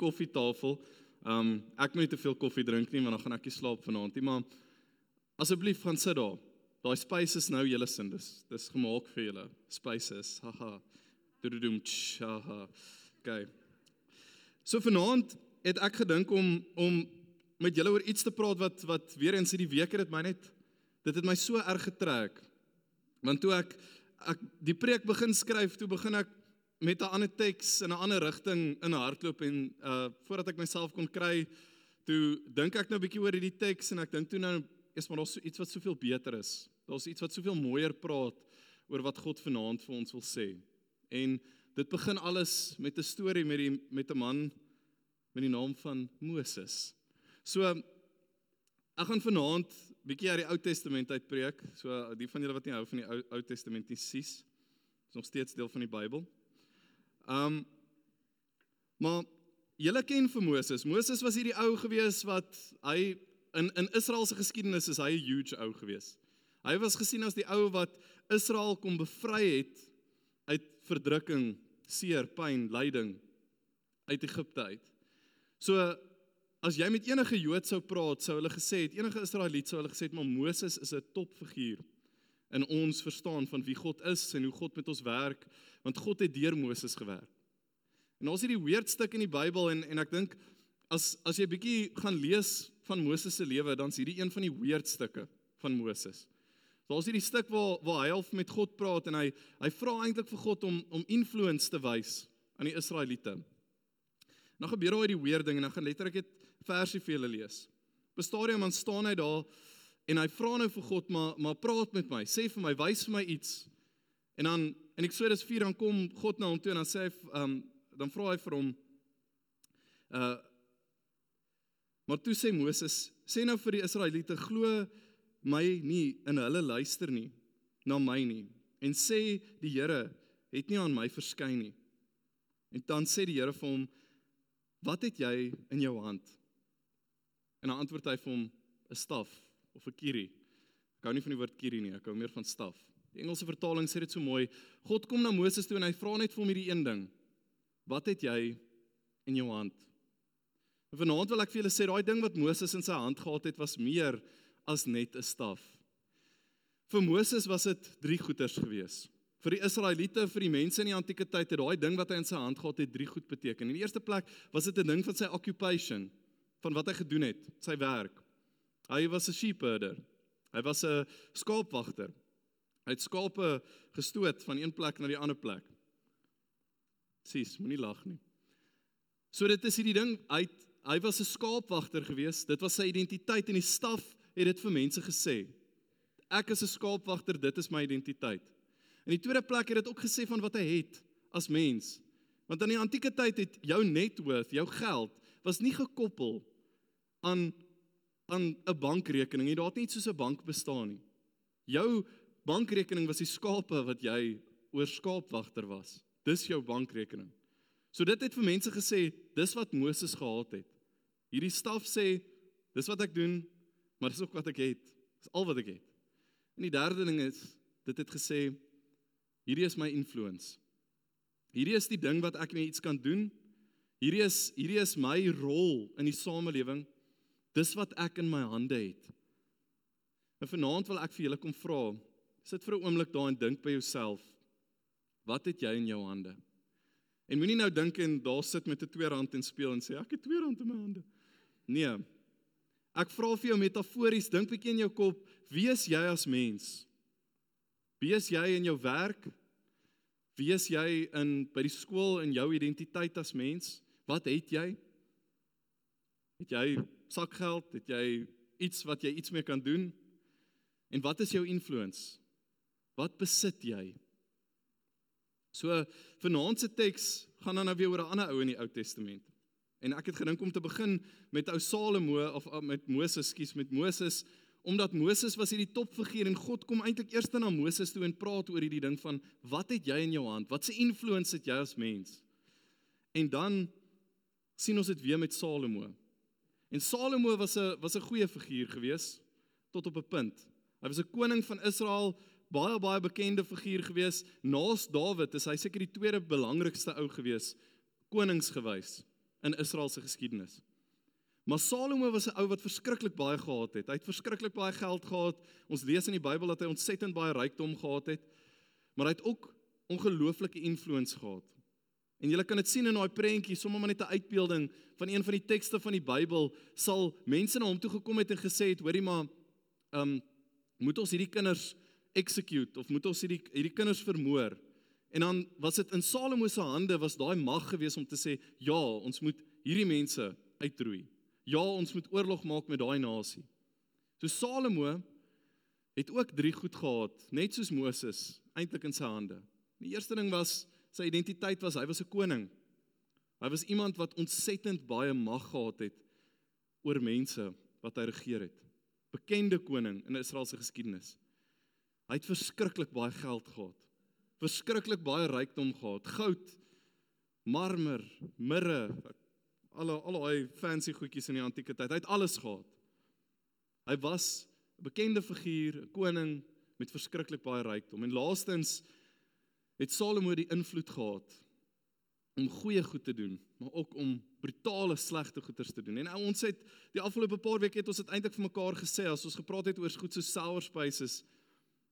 koffietafel. Um ek moet nie te veel koffie drink nie want dan gaan ek nie slaap vanaand nie, maar asseblief gaan sit daar. Daai space is nou julle sin. Dis dis gemaak vir julle. Spaces. Haha. Dodoom. Haha. Okay. So vanaand het ek gedink om om met julle oor iets te praat wat wat weer eens hierdie week het dit my net dit het my so erg getrek. Want toe ek ek die preek begin skryf, toe begin ek met 'n ander teks in 'n ander rigting in hardloop en uh voordat ek myself kon kry, toe dink ek nou 'n bietjie oor hierdie teks en ek dink toe nou is maar daar's iets wat soveel beter is. Daar's iets wat soveel mooier praat oor wat God vanaand vir ons wil sê. En dit begin alles met 'n storie met die met 'n man met die naam van Moses. So ek gaan vanaand bietjie uit die Ou Testament uit preek. So die van julle wat nie hou van die Ou Ou Testament nie, sies. Is nog steeds deel van die Bybel. Um maar julle ken vir Moses. Moses was hierdie ou gewees wat hy in in Israel se geskiedenis is hy 'n huge ou gewees. Hy was gesien as die ou wat Israel kom bevry het uit verdrukking, seer, pyn, lyding uit Egipte uit. So as jy met enige Jood sou praat, sou hulle gesê het, enige Israeliet sou hulle gesê het, maar Moses is 'n topfiguur in ons verstaan van wie God is en hoe God met ons werk, want God het deur Moses gewerk. En ons het hierdie weird stuk in die Bybel en en ek dink as as jy bietjie gaan lees van Moses se lewe, dan's hierdie een van die weird stukke van Moses. Daar's hierdie stuk waar waar hy half met God praat en hy hy vra eintlik vir God om om influence te wys aan die Israeliete. Nou gebeur daar hierdie weer ding en dan gaan letterlik dit versie vir julle lees. Op 'n stadium dan staan hy daar en hy vra nou vir God maar maar praat met my, sê vir my, wys vir my iets. En dan en ek sê dis 4 dan kom God na hom toe en dan sê hy um dan vra hy vir hom uh Maar toe sê Moses, sê nou vir die Israeliete glo my nie in hulle luister nie na my nie en sê die Here het nie aan my verskyn nie. En dan sê die Here vir hom wat het jy in jou hand? En dan antwoord hy vir hom 'n staf of 'n kierie. Ek hou nie van die woord kierie nie, ek hou meer van staf. Die Engelse vertaling sê dit so mooi. God kom na Moses toe en hy vra net vir hom hierdie een ding. Wat het jy in jou hand? En vanaand wil ek vir julle sê daai ding wat Moses in sy hand gehad het was meer as net 'n staf. Vir Moses was dit drie goeders gewees. Vir die Israeliete, vir die mense in die antieke tyd het daai ding wat hy in sy hand gehad het, drie goed beteken. In die eerste plek was dit 'n ding van sy occupation, van wat hy gedoen het, sy werk. Hy was 'n sheep herder. Hy was 'n skaapwagter. Hy het skape gestoot van een plek na die ander plek. Sis, moenie lag nie. So dit is hierdie ding, hy hy was 'n skaapwagter gewees. Dit was sy identiteit en die staf het dit vir mense gesê. Ek is 'n skaapwagter, dit is my identiteit. In die tweede plek het dit ook gesê van wat hy het as mens. Want in die antieke tyd het jou net worth, jou geld, was nie gekoppel aan aan 'n bankrekening nie. Daar het iets soos 'n bank bestaan nie. Jou bankrekening was die skape wat jy oor skaapwagter was. Dis jou bankrekening. So dit het vir mense gesê, dis wat Moses gehad het. Hierdie staf sê, dis wat ek doen, maar dis ook wat ek het. Dis al wat ek het. En die derde ding is, dit het gesê, hierdie is my influence. Hierdie is die ding wat ek mee iets kan doen. Hierdie is hierdie is my rol in die samelewing. Dis wat ek in my hande het. En vanaand wil ek vir julle kom vra. Sit vir 'n oomblik daar en dink by jouself. Wat het jy in jou hande? En moenie nou dink en daar sit met 'n twee rand en speel en sê ek het twee rand in my hande. Nee. Ek vra vir jou metafories, dink bietjie in jou kop, wie is jy as mens? Wie is jy in jou werk? Wie is jy in by die skool in jou identiteit as mens? Wat het jy? Het jy sakgeld? Het jy iets wat jy iets mee kan doen? En wat is jou influence? Wat besit jy? So vanaand se teks gaan dan nou weer oor 'n ander ou in die Ou Testament. En ek het gedink om te begin met ou Salomo of met Moses, skus, met Moses, omdat Moses was hierdie topfiguur en God kom eintlik eers na Moses toe en praat oor hierdie ding van wat het jy in jou hand? Wat se influence het jy as mens? En dan sien ons dit weer met Salomo. En Salomo was 'n was 'n goeie figuur gewees tot op 'n punt. Hy was 'n koning van Israel, baie baie bekende figuur gewees. Naas Dawid is hy seker die tweede belangrikste ou gewees koningsgewys. in Israel se geskiedenis. Maar Salomo was 'n ou wat verskriklik baie gehad het. Hy het verskriklik baie geld gehad. Ons lees in die Bybel dat hy ontsettend baie rykdom gehad het. Maar hy het ook ongelooflike invloed gehad. En jy kan dit sien in daai prentjie, sommer maar net 'n uitbeelding van een van die tekste van die Bybel, sal mense na hom toe gekom het en gesê het, hoorie maar, ehm um, moet ons hierdie kinders execute of moet ons hierdie hierdie kinders vermoor? En dan was dit in Salomo se hande was daai mag gewees om te sê, ja, ons moet hierdie mense uitroei. Ja, ons moet oorlog maak met daai nasie. So Salomo het ook drie goed gehad, net soos Moses, eintlik in sy hande. Die eerste ding was sy identiteit was hy was 'n koning. Hy was iemand wat ontsettend baie mag gehad het oor mense wat hy regeer het. Bekende koning in Israel se geskiedenis. Hy het verskriklik baie geld gehad. Verskriklik baie rykdom gehad. Goud, marmer, mirre, alle al daai fancy goedjies in die antieke tyd. Hy het alles gehad. Hy was 'n bekende figuur, 'n koning met verskriklik baie rykdom. En laastens het Salomo die invloed gehad om goeie goed te doen, maar ook om brutale slegte goeders te doen. En ons het die afgelope paar weke het ons dit eintlik vir mekaar gesê as ons gepraat het oor goed so sour spices.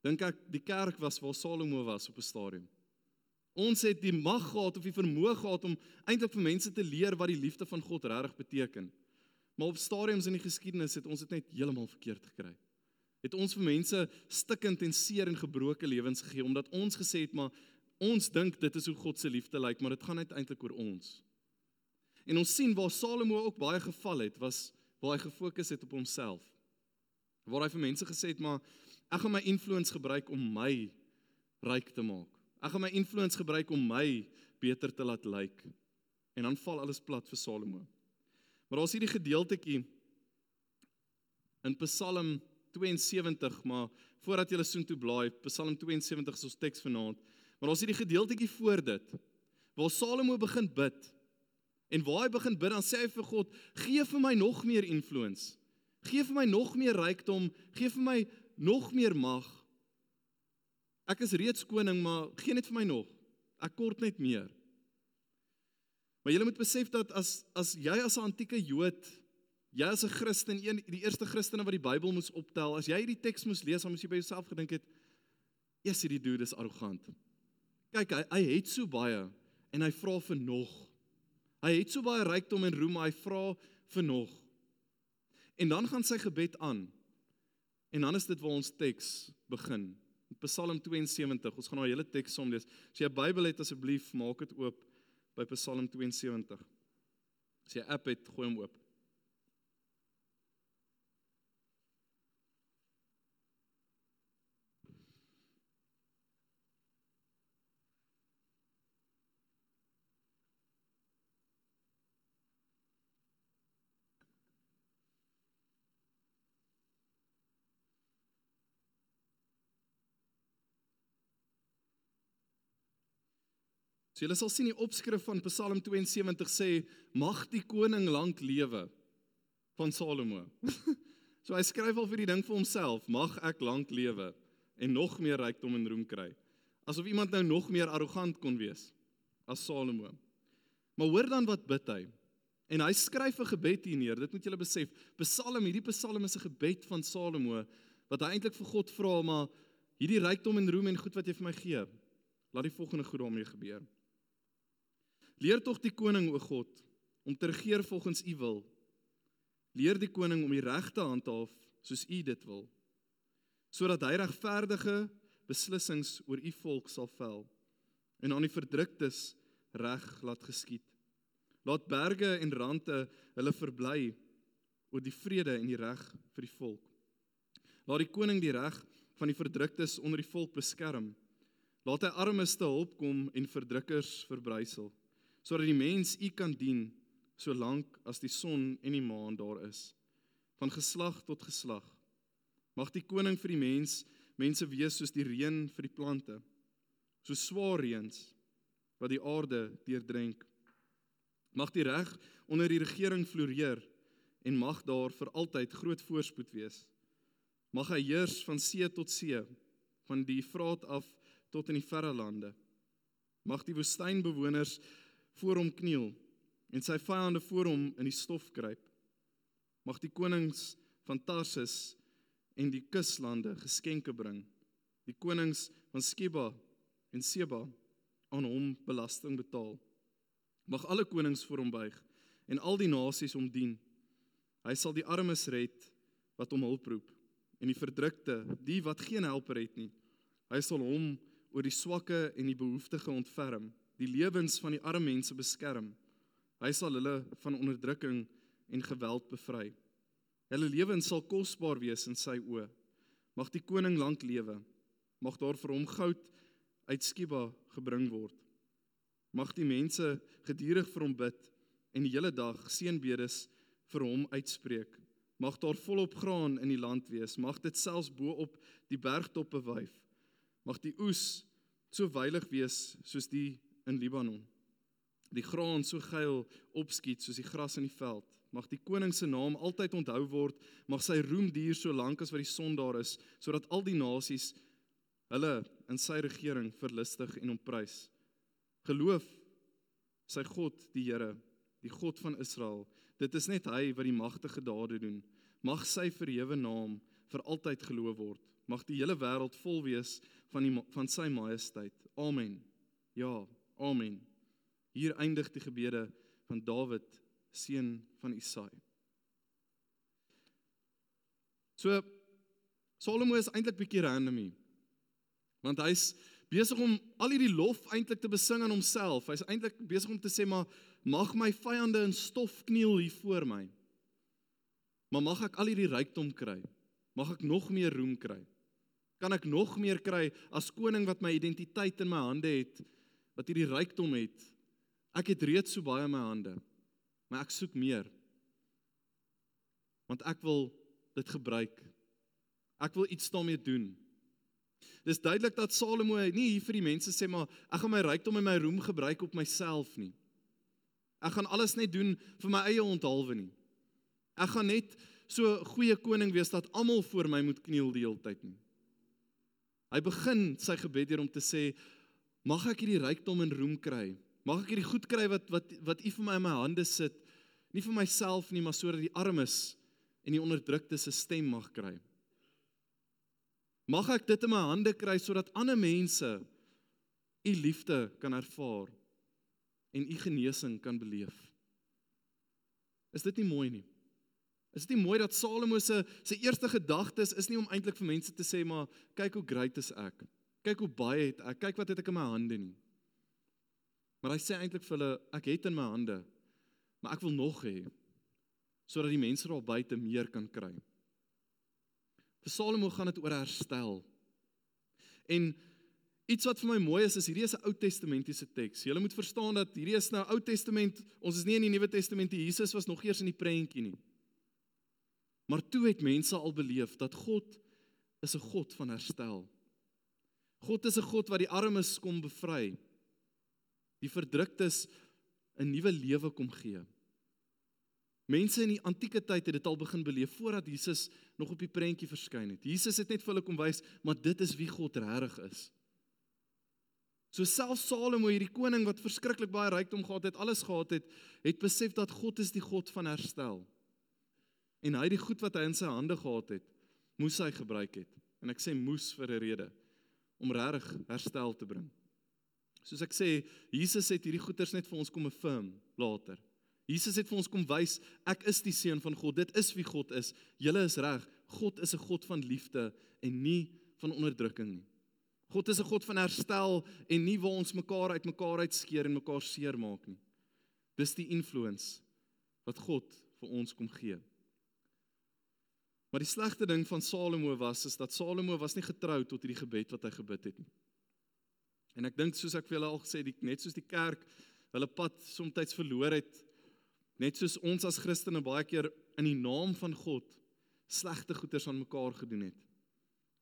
Dink ek die kerk was waar Salomo was op 'n stadium. Ons het die mag gehad of die vermoë gehad om eintlik vir mense te leer wat die liefde van God regtig beteken. Maar op stadiums in die geskiedenis het ons dit net heeltemal verkeerd gekry. Het ons vir mense stikkend en seer en gebroke lewens gegee omdat ons gesê het maar Ons dink dit is hoe God se liefde lyk, maar dit gaan net eintlik oor ons. En ons sien waar Salomo ook baie geval het, was waar hy gefokus het op homself. Waar hy vir mense gesê het, maar ek gaan my invloed gebruik om my ryk te maak. Ek gaan my invloed gebruik om my beter te laat lyk. En dan val alles plat vir Salomo. Maar daar's hierdie gedeeltjie in Psalm 72, maar voordat jy hulle soontoe blaai, Psalm 72 is ons teks vanaand. Maar ons het die gedeeltjie voor dit waar Salomo begin bid. En waar hy begin bid, dan sê hy vir God: "Gee vir my nog meer invloed. Gee vir my nog meer rykdom, gee vir my nog meer mag. Ek is reeds koning, maar gee net vir my nog. Ek kort net meer." Maar jy moet besef dat as as jy as 'n antieke Jood, jy as 'n Christen, een die eerste Christene wat die Bybel moes optel, as jy hierdie teks moes lees, dan moes jy by jouself gedink het: "Eers hierdie dude is arrogant." Kyk, hy hy het so baie en hy vra vir nog. Hy het so baie rykdom en roem, hy vra vir nog. En dan gaan sy gebed aan. En dan is dit waar ons teks begin. Psalm 72. Ons gaan nou 'n hele teks som lees. As jy 'n Bybel het asseblief, maak dit oop by Psalm 72. As jy 'n app het, gooi hom oop. So julle sal sien die opskrif van Psalm 72 sê mag die koning lank lewe van Salomo. so hy skryf al vir die ding vir homself, mag ek lank lewe en nog meer rykdom en roem kry. Asof iemand nou nog meer arrogant kon wees as Salomo. Maar hoor dan wat bid hy. En hy skryf 'n gebed hier neer. Dit moet julle besef. Psalm, hierdie Psalm is 'n gebed van Salomo wat hy eintlik vir God vra, maar hierdie rykdom en roem en goed wat jy vir my gee, laat die volgende goed daarmee gebeur. Leer tog die koning o God om te regeer volgens u wil. Leer die koning om die reg te handhaaf soos u dit wil. Sodat hy regverdige beslissings oor u volk sal vel en aan die verdruktes reg laat geskied. Laat berge en rande hulle verbly oor die vrede en die reg vir die volk. Laat die koning die reg van die verdruktes onder die volk beskerm. Laat hy armes te hulp kom en verdrukkers verbrysel sodat die mens u kan dien solank as die son en die maan daar is. Van geslag tot geslag. Mag die koning vir die mens mense wees soos die reën vir die plante so swaar reëns wat die aarde deurdrenk. Mag die reg onder die regering floreer en mag daar vir altyd groot voorspoed wees. Mag hy heers van see tot see van die Efraat af tot in die verre lande. Mag die woestynbewoners voor hom kniel en sy vyande voor hom in die stof kruip. Mag die konings van Tarsis en die kuslande geskenke bring. Die konings van Skeba en Seba aan hom belasting betaal. Mag alle konings voor hom buig en al die nasies hom dien. Hy sal die armes red wat hom hulp roep en die verdrukte, die wat geen helper het nie. Hy sal hom oor die swakke en die behoeftiges ontferm, die lewens van die arme mense beskerm. Hy sal hulle van onderdrukking en geweld bevry. Hulle lewens sal kosbaar wees in sy oë. Mag die koning lank lewe. Mag daar vir hom goud uit Skiba gebring word. Mag die mense gedurig vir hom bid en die hele dag seënbedes vir hom uitspreek. Mag daar volop graan in die land wees. Mag dit selfs bo op die bergtoppe wyf. Mag die oes so veilig wees soos die in Libanon. Die graan so geil opskiet soos die gras in die veld. Mag die koning se naam altyd onthou word, mag sy roem duur so lank as wat die son daar is, sodat al die nasies hulle in sy regering verlustig en hom prys. Geloof sy God, die Here, die God van Israel. Dit is net hy wat die magtige dade doen. Mag sy verhewe naam vir altyd geloof word. Mag die hele wêreld vol wees van die van sy majesteit. Amen. Ja, amen. Hier eindig die gebede van Dawid seun van Isaai. So Salomo is eintlik bietjie random hier. Want hy's besig om al hierdie lof eintlik te besing aan homself. Hy's eintlik besig om te sê maar mag my vyande in stof kniel hier voor my. Maar mag ek al hierdie rykdom kry? Mag ek nog meer roem kry? Kan ek nog meer kry as koning wat my identiteit in my hande het, wat hierdie rykdom het? Ek het reeds so baie in my hande maar ek soek meer. Want ek wil dit gebruik. Ek wil iets daarmee doen. Dis duidelik dat Salomo nie hier vir die mense sê maar ek gaan my rykdom en my roem gebruik op myself nie. Ek gaan alles net doen vir my eie onthaalwe nie. Ek gaan net so goeie koning wees dat almal voor my moet kniel die hele tyd nie. Hy begin sy gebed deur om te sê mag ek hierdie rykdom en roem kry Mag ek hierdie goed kry wat wat wat U vir my in my hande sit, nie vir myself nie, maar sodat die armes en die onderdruktes se stem mag kry. Mag ek dit in my hande kry sodat ander mense U liefde kan ervaar en U genesing kan beleef. Is dit nie mooi nie? Is dit nie mooi dat Salomo se se eerste gedagtes is nie om eintlik vir mense te sê maar kyk hoe great is ek. Kyk hoe baie het ek. Kyk wat het ek in my hande nie. Maar hy sê eintlik vir hulle ek het in my hande maar ek wil nog hê sodat die mense daar buite meer kan kry. Vir Salomo gaan dit oor herstel. En iets wat vir my mooi is is hierdie is 'n Ou Testamentiese teks. Jy moet verstaan dat hierdie is nou Ou Testament. Ons is nie in die Nuwe Testament. Jesus was nog eers in die prentjie nie. Maar toe het mense al beleef dat God is 'n God van herstel. God is 'n God wat die armes kom bevry die verdruktes 'n nuwe lewe kom gee. Mense in die antieke tyd het dit al begin beleef voordat Jesus nog op die prentjie verskyn het. Jesus het net vir hulle kom wys, maar dit is wie God regtig is. So selfs Salomo hierdie koning wat verskriklik baie rykdom gehad het, alles gehad het, het besef dat God is die God van herstel. En hy die goed wat hy in sy hande gehad het, moes hy gebruik het. En ek sê moes vir 'n rede om regtig herstel te bring. Soos ek sê, Jesus het hierdie goeders net vir ons kom affirm later. Jesus het vir ons kom wys ek is die seun van God. Dit is wie God is. Julle is reg. God is 'n God van liefde en nie van onderdrukking nie. God is 'n God van herstel en nie waar ons mekaar uitmekaar uitskeer en mekaar seermaak nie. Dis die influence wat God vir ons kom gee. Maar die slegte ding van Salomo was is dat Salomo was nie getrou tot hierdie gebed wat hy gebid het nie. En ek dink soos ek vir julle al gesê het, net soos die kerk hulle pad soms verloor het, net soos ons as Christene baie keer in die naam van God slegte goeders aan mekaar gedoen het.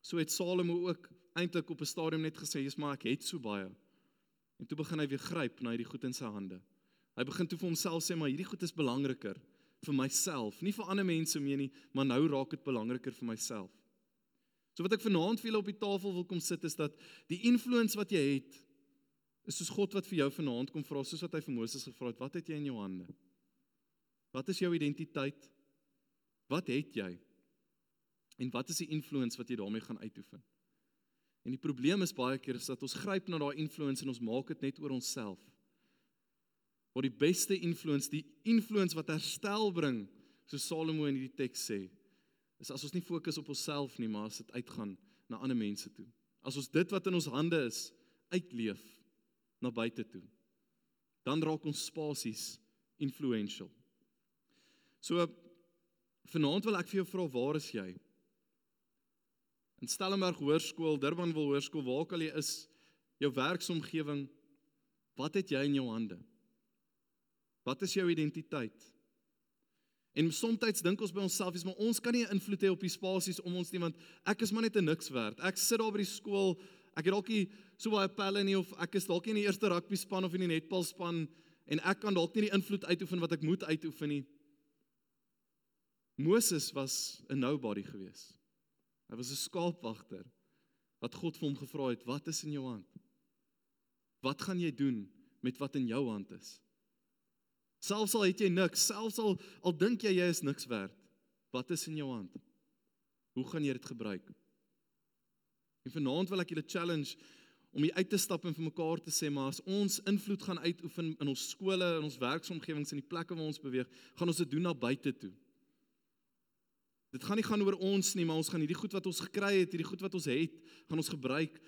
So het Salomo ook eintlik op 'n stadium net gesê, "Jesus, maar ek het so baie." En toe begin hy weer gryp na hierdie goed in sy hande. Hy begin toe vir homself sê, "Maar hierdie goed is belangriker vir myself, nie vir ander mense meer nie, maar nou raak dit belangriker vir myself." So wat ek vanaand vir julle op die tafel wil kom sit is dat die influence wat jy het is soos God wat vir jou vanaand kom vra, soos wat hy vir Moses gevra het, wat het jy in jou hande? Wat is jou identiteit? Wat het jy? En wat is die invloed wat jy daarmee gaan uitoefen? En die probleem is baie keer is dat ons gryp na daai invloed en ons maak dit net oor onsself. Maar die beste invloed, die invloed wat herstel bring, so Salomo in hierdie teks sê, is as ons nie fokus op onsself nie, maar as dit uitgaan na ander mense toe. As ons dit wat in ons hande is uitleef na buite toe, dan raak ons spasies influential. So vanaand wil ek vir jou vra waar is jy? In Stellenberg Hoërskool, Durbanville Hoërskool, waar ook al jy is, jou werksomgewing, wat het jy in jou hande? Wat is jou identiteit? En soms dink ons by onsself, is maar ons kan nie 'n invloed hê op die spasies om ons nie want ek is maar net 'n niks werd. Ek sit daar by die skool, ek het dalk nie so baie pelle nie of ek is dalk nie in die eerste rugby span of in die netbal span en ek kan dalk nie die invloed uitoefen wat ek moet uitoefen nie. Moses was 'n nobody geweest. Hy was 'n skaapwagter wat God vir hom gevra het, "Wat is in jou hand? Wat gaan jy doen met wat in jou hand is?" Selfs al het jy niks, selfs al al dink jy jy is niks werd, wat is in jou hand? Hoe gaan jy dit gebruik? En vanaand wil ek julle challenge om hier uit te stap en vir mekaar te sê maar as ons invloed gaan uitoefen in ons skole en ons werksomgewings en die plekke waar ons beweeg, gaan ons dit doen na buite toe. Dit gaan nie gaan oor ons nie, maar ons gaan hierdie goed wat ons gekry het, hierdie goed wat ons het, gaan ons gebruik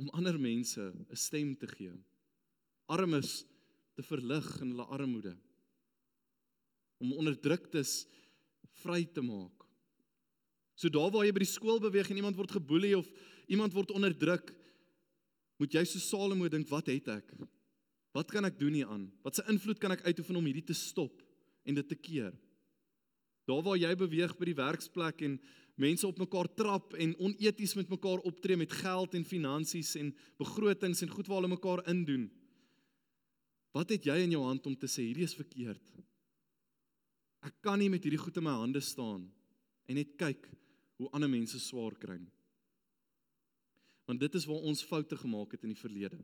om ander mense 'n stem te gee. Armes te verlig in hulle armoede. Om onderdruktes vry te maak. So daar waar jy by die skool beweeg en iemand word geboelie of iemand word onderdruk, moet jy so Salomo dink, wat het ek? Wat kan ek doen hieraan? Wat se invloed kan ek uitoefen om hierdie te stop en dit te keer? Daar waar jy beweeg by die werksplek en mense op mekaar trap en oneties met mekaar optree met geld en finansies en begrotings en goed waar hulle mekaar indoen. Wat het jy in jou hand om te sê hierdie is verkeerd? Ek kan nie met hierdie goed in my hande staan en net kyk hoe ander mense swaar kry nie. Want dit is waar ons foute gemaak het in die verlede.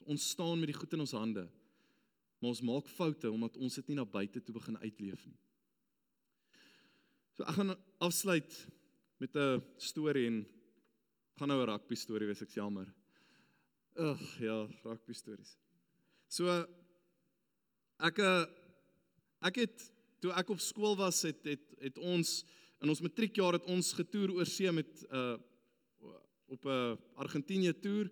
So ons staan met die goed in ons hande, maar ons maak foute omdat ons dit nie na buite toe begin uitleef nie. So ek gaan afsluit met 'n storie en gaan nou 'n rugby storie wees, ek jammer. Ag ja, rugby stories. So ek eh, ek het toe ek op skool was het het het ons in ons matriekjaar het ons getoer oor see met 'n uh, op 'n Argentinië toer.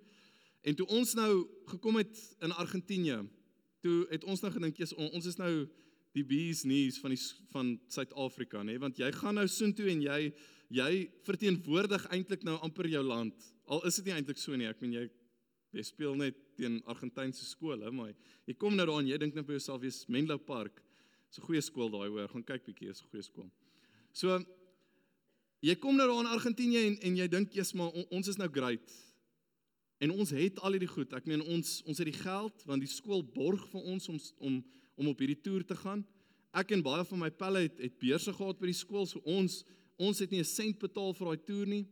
En toe ons nou gekom het in Argentinië toe het ons nou gedink ons is nou die bees knees van die van Suid-Afrika nê want jy gaan nou soontoe en jy jy verteenwoordig eintlik nou amper jou land. Al is dit nie eintlik so nie ek meen jy jy speel net teen Argentynse skole maar jy kom nou daar en jy dink net by jouself jy's Menlo Park so 'n goeie skool daai hoor gaan kyk bietjie is 'n goeie skool so jy kom nou daar in Argentinië en en jy dink jy's maar on, ons is nou great en ons het al hierdie goed ek meen ons ons het die geld want die skool borg vir ons om om om op hierdie toer te gaan. Ek en baie van my pelle het het beurse gehad by die skool, so ons ons het nie 'n sent betaal vir daai toer nie.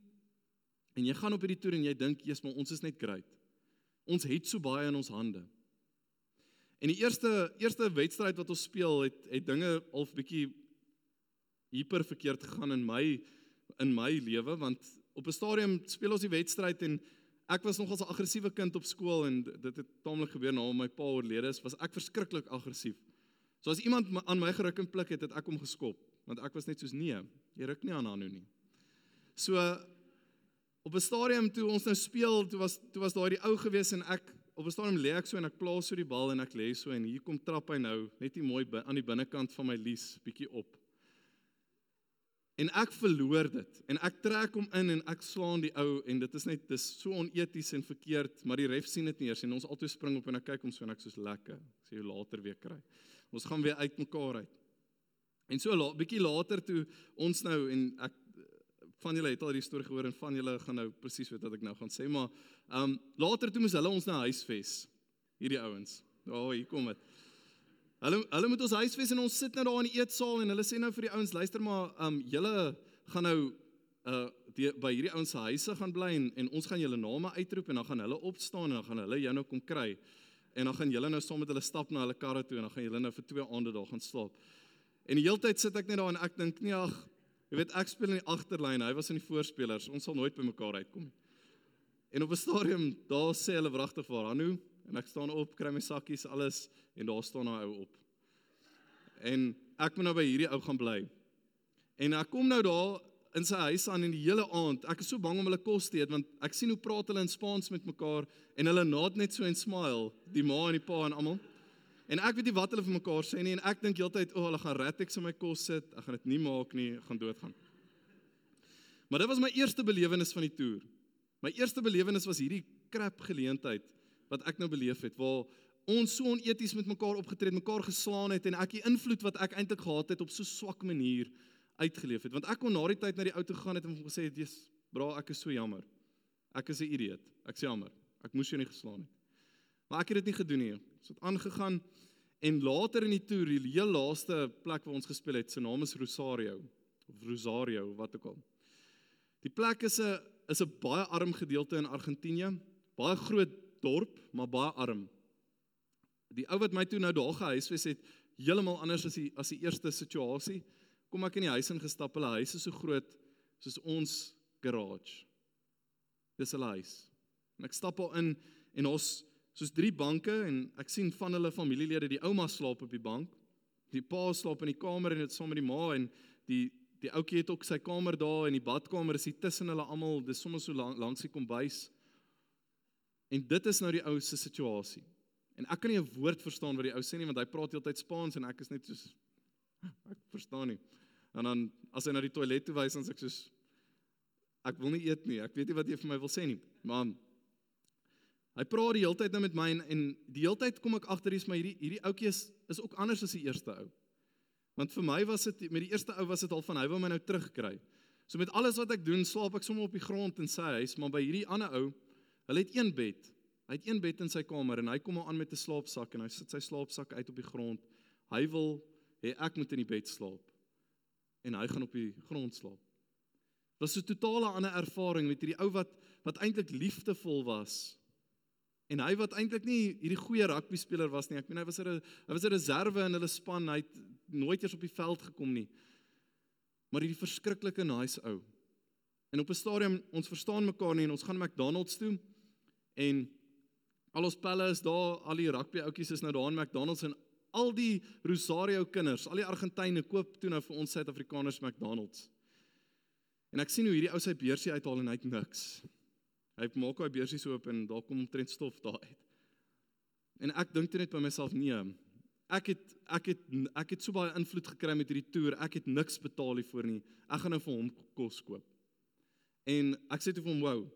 En jy gaan op hierdie toer en jy dink, "Jesus, maar ons is net great. Ons het so baie in ons hande." En die eerste eerste wedstryd wat ons speel, het het dinge half bietjie hyper verkeerd gegaan in my in my lewe want op 'n stadium speel ons die wedstryd en Ek was nog as 'n aggressiewe kind op skool en dit het taamlik gebeur na my pa oorlede is, was ek verskriklik aggressief. So as iemand aan my geruk en pluk het, het ek hom geskop, want ek was net soos nee, jy ruk nie aan Hanu nie. So op 'n stadium toe ons nou speel, toe was toe was daai die ou gewees en ek op 'n stadium lê ek so en ek plaas so die bal en ek lê so en hier kom trap hy nou net nie mooi aan die binnekant van my lies bietjie op. En ek verloor dit en ek trek hom in en ek slaan die ou en dit is net dis so oneties en verkeerd, maar die ref sien dit nie eers en ons altoe spring op en ek kyk hom so en ek soos lekker. Sê jy later weer kry. Ons gaan weer uitmekaar uit. En so 'n bietjie later toe ons nou en ek van julle het al die storie gehoor en van julle gaan nou presies weet wat ek nou gaan sê, maar ehm um, later toe moes hulle ons na huisves. Hierdie ouens. O, oh, hier kom dit. Hulle hulle moet ons huisves en ons sit nou daar in die eetsaal en hulle sê nou vir die ouens luister maar um julle gaan nou uh die, by hierdie ouens se huise gaan bly en en ons gaan julle name uitroep en dan gaan hulle opstaan en dan gaan hulle jou nou kom kry. En dan gaan julle nou saam met hulle stap na hulle karre toe en dan gaan julle nou vir twee aande daar gaan slaap. En die hele tyd sit ek net daar en ek dink nee ag, jy weet ek speel in die agterlyn, hy was in die voorspelers. Ons sal nooit by mekaar uitkom nie. En op 'n stadium daar sê hulle wragtig vir Hanu en ek staan op, kry my sakkies, alles en daar staan daai ou op. En ek moet nou by hierdie ou gaan bly. En ek kom nou daar in sy huis aan in die hele aand. Ek is so bang om hulle kos te eet want ek sien hoe praat hulle in Spaans met mekaar en hulle nod net so en smile, die ma en die pa en almal. En ek weet nie wat hulle vir mekaar sê nie en ek dink heeltyd o, oh, hulle gaan Ratex in my kos sit. Ek gaan dit nie maak nie, ek gaan doodgaan. Maar dit was my eerste belewenis van die toer. My eerste belewenis was hierdie krap geleentheid wat ek nou beleef het waar ons so oneties met mekaar opgetree het, mekaar geslaan het en ek die invloed wat ek eintlik gehad het op so swak manier uitgeleef het. Want ek kon na die tyd na die ou toe gaan het en hom gesê het, "Jesus, bra, ek is so jammer. Ek is 'n idioot. Ek sê jammer. Ek moes jou nie geslaan het." Maar ek het dit nie gedoen nie. Ons het aangegaan en later in die toer, die heel laaste plek waar ons gespeel het, se naam is Rosario of Rosario, wat ook al. Die plek is 'n is 'n baie arm gedeelte in Argentinië, baie groot dorp, maar baie arm. Die ou wat my toe nou daar gehuisves het, heeltemal anders as die as die eerste situasie. Kom ek in die huis ingestap, hulle huis is so groot soos ons garage. Dis 'n huis. En ek stap al in en ons soos drie banke en ek sien van hulle familielede, die ouma slaap op die bank, die pa slaap in die kamer en dit saam met die ma en die die ouetjie het ook sy kamer daar en die badkamer is hier tussen hulle almal, dis sommer so lang, langs die kombuis. En dit is nou die ou se situasie. En ek kan nie 'n woord verstaan wat die ou sê nie want hy praat heeltyd Spaans en ek is net soos ek verstaan nie. En dan as hy na die toilet toe wys, dan sê ek soos ek wil nie eet nie. Ek weet nie wat jy vir my wil sê nie. Maar hy praat die hele tyd nou met my en, en die hele tyd kom ek agter hier's my hierdie hierdie ouetjie is is ook anders as die eerste ou. Want vir my was dit met die eerste ou was dit al van hy wil my nou terugkry. So met alles wat ek doen, slaap ek sommer op die grond in sy huis, maar by hierdie ander ou, hulle het een bed. Hy het een bed in sy kamer en hy kom aan met 'n slaapsak en hy sit sy slaapsak uit op die grond. Hy wil hê ek moet in die bed slaap. En hy gaan op die grond slaap. Was 'n totale ander ervaring met hierdie ou wat wat eintlik liefdevol was. En hy wat eintlik nie hierdie goeie rugby speler was nie. Ek meen hy was 'n hy was 'n reserve in hulle span. Hy het nooit eers op die veld gekom nie. Maar hierdie verskriklike nice ou. En op 'n stadium ons verstaan mekaar nie en ons gaan McDonald's toe en al ons pelle is daar, al die rugby ouetjies is nou daar in McDonald's en al die Rosario kinders, al die Argentynë koop toe nou vir ons Suid-Afrikaners McDonald's. En ek sien hoe hierdie ou sy beursie uithaal en hy het niks. Hy maak hy beursie so oop en daar kom omtrent stof daar uit. En ek dink net by myself nee, ek het ek het ek het so baie invloed gekry met hierdie toer. Ek het niks betaal hiervoor nie. Ek gaan nou vir hom kos koop. En ek sê toe vir hom, "Wow."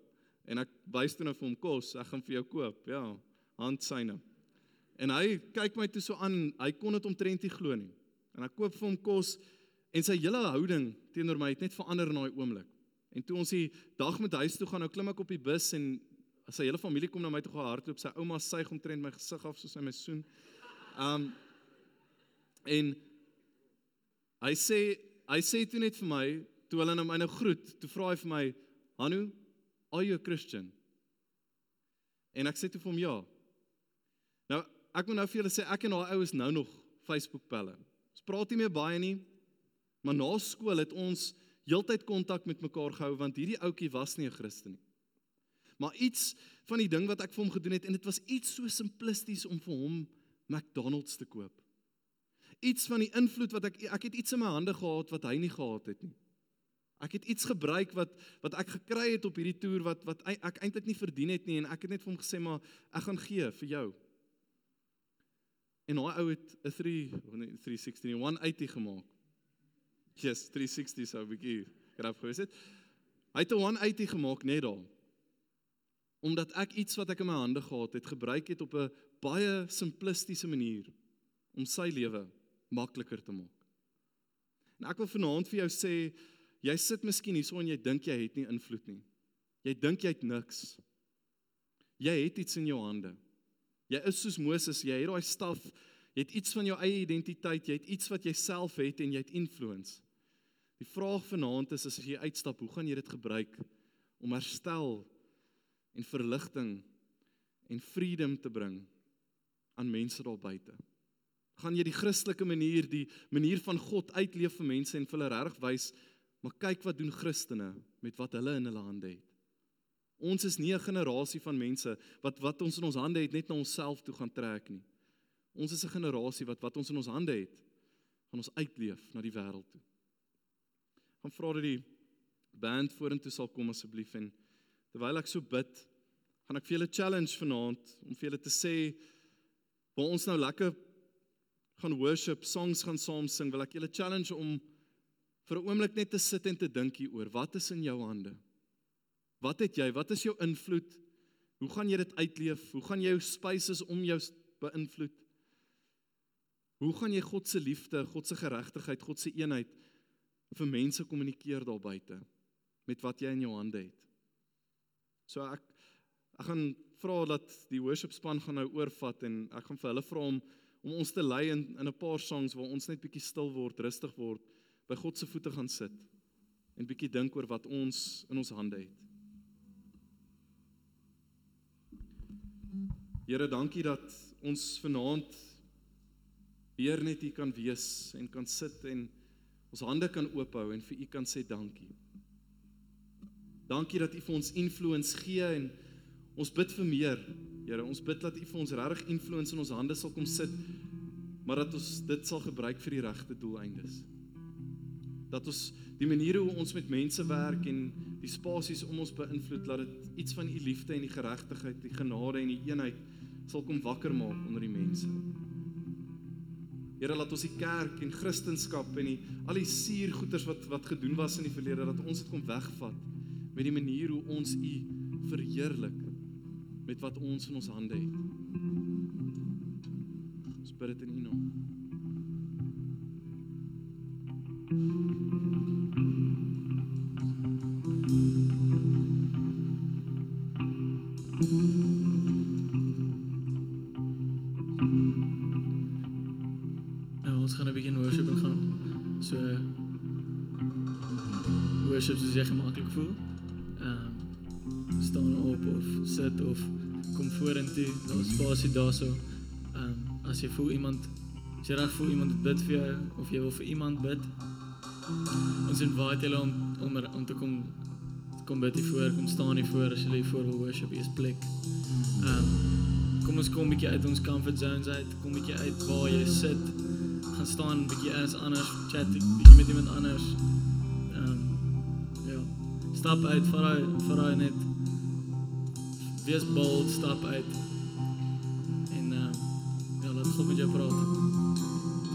En ek wys toe nou vir hom kos. Ek gaan vir jou koop. Ja, handsyne. En hy kyk my toe so aan. Hy kon dit omtrent nie glo nie. En ek koop vir hom kos en sy hele houding teenoor my het net verander in daai oomblik. En toe ons die dag met huis toe gaan, nou klim ek op die bus en sy hele familie kom na my toe gehardloop. Sy ouma suig omtrent my gesig af soos sy my soen. Um en hy sê hy sê toe net vir my toe hulle nou my nou groet, toe vra hy vir my, "Hanu, are you a Christian?" En ek sê toe vir hom, "Ja." Nou, ek moet nou vir julle sê ek en daai ou is nou nog Facebook pelle. Ons praat nie meer baie nie, maar na skool het ons heeltyd kontak met mekaar gehou want hierdie ouetjie was nie 'n Christen nie. Maar iets van die ding wat ek vir hom gedoen het en dit was iets so simplisties om vir hom McDonald's te koop. Iets van die invloed wat ek ek het iets in my hande gehad wat hy nie gehad het nie. Ek het iets gebruik wat wat ek gekry het op hierdie toer wat wat ek eintlik nie verdien het nie en ek het net vir hom gesê maar ek gaan gee vir jou. En hy ou het 'n 3 360 nie 180 gemaak. Yes, 360 sou bietjie grap gewees het. Hy het 'n 180 gemaak net daar. Omdat ek iets wat ek in my hande gehad het gebruik het op 'n baie simplistiese manier om sy lewe makliker te maak. En ek wil vanaand vir jou sê, jy sit miskien hierso en jy dink jy het nie invloed nie. Jy dink jy het niks. Jy het iets in jou hande. Jy is soos Moses, jy het daai staf, jy het iets van jou eie identiteit, jy het iets wat jy self het en jy het influence. Die vraag vanaand is as jy uitstap, hoe gaan jy dit gebruik om herstel en verligting en freedom te bring aan mense daar buite? Gaan jy die Christelike manier, die manier van God uitleef vir mense en vir hulle reg wys, maar kyk wat doen Christene met wat hulle in hulle hande het. Ons is nie 'n generasie van mense wat wat ons in ons hande het net na onsself toe gaan trek nie. Ons is 'n generasie wat wat ons in ons hande het, gaan ons uitleef na die wêreld toe. Gaan vra dat die band vorentoe sal kom asseblief en terwyl ek so bid, gaan ek vir julle challenge vanaand om vir julle te sê waar ons nou lekker gaan worship, songs gaan saam sing, wil ek julle challenge om vir 'n oomblik net te sit en te dink hieroor. Wat is in jou hande? Wat het jy? Wat is jou invloed? Hoe gaan jy dit uitleef? Hoe gaan jou spaces om jou beïnvloed? Hoe gaan jy God se liefde, God se geregtigheid, God se eenheid vir mense kommunikeer daar buite met wat jy in jou hande het? So ek ek gaan vra dat die worship span gaan nou oorvat en ek gaan vir hulle vra om om ons te lei in in 'n paar songs waar ons net bietjie stil word, rustig word, by God se voete gaan sit en bietjie dink oor wat ons in ons hande het. Here, dankie dat ons vanaand weer net hier kan wees en kan sit en ons hande kan oophou en vir U kan sê dankie. Dankie dat U vir ons influence gee en ons bid vir meer Here, ons bid dat U vir ons regtig influence in ons hande sal kom sit, maar dat ons dit sal gebruik vir die regte doeleindes. Dat ons die maniere hoe ons met mense werk en die spasies om ons beïnvloed, laat dit iets van U liefde en die geregtigheid, die genade en die eenheid sal kom wakker maak onder die mense. Here, laat ons die kerk en Christendom en die al die suurgoeters wat wat gedoen was in die verlede, dat ons dit kom wegvat met die manier hoe ons U verheerlik met wat ons in ons hande het. Ons bid dit in U naam. Voel. Ehm um, staan op of sit of kom vorentoe, daar's spasie daarso. Ehm um, as jy voel iemand as jy reg voel iemand bid vir jou of jy wil vir iemand bid. Ons invite julle om om er, om te kom kom bid hier voor, kom staan hier voor as jy hier voor wil worship, hier is plek. Ehm um, kom ons kom 'n bietjie uit ons comfort zones uit, kom 'n bietjie uit waar jy sit gaan staan 'n bietjie anders, chat 'n bietjie met iemand anders. Ehm um. Stap uit, vaar vaar net. Wees bold, stap uit. En um, ja, laat God met jou praat.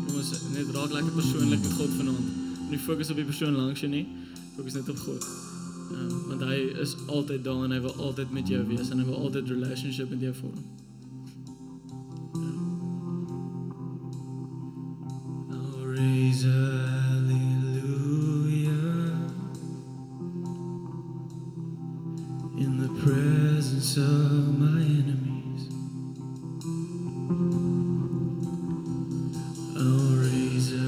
Kom ons net raak lekker persoonlik met God vanaand. Moenie fokus op die persoon langs jou nie. Fokus net op God. Um, want hy is altyd daar en hy wil altyd met jou wees en hy wil altyd relationship met jou vorm.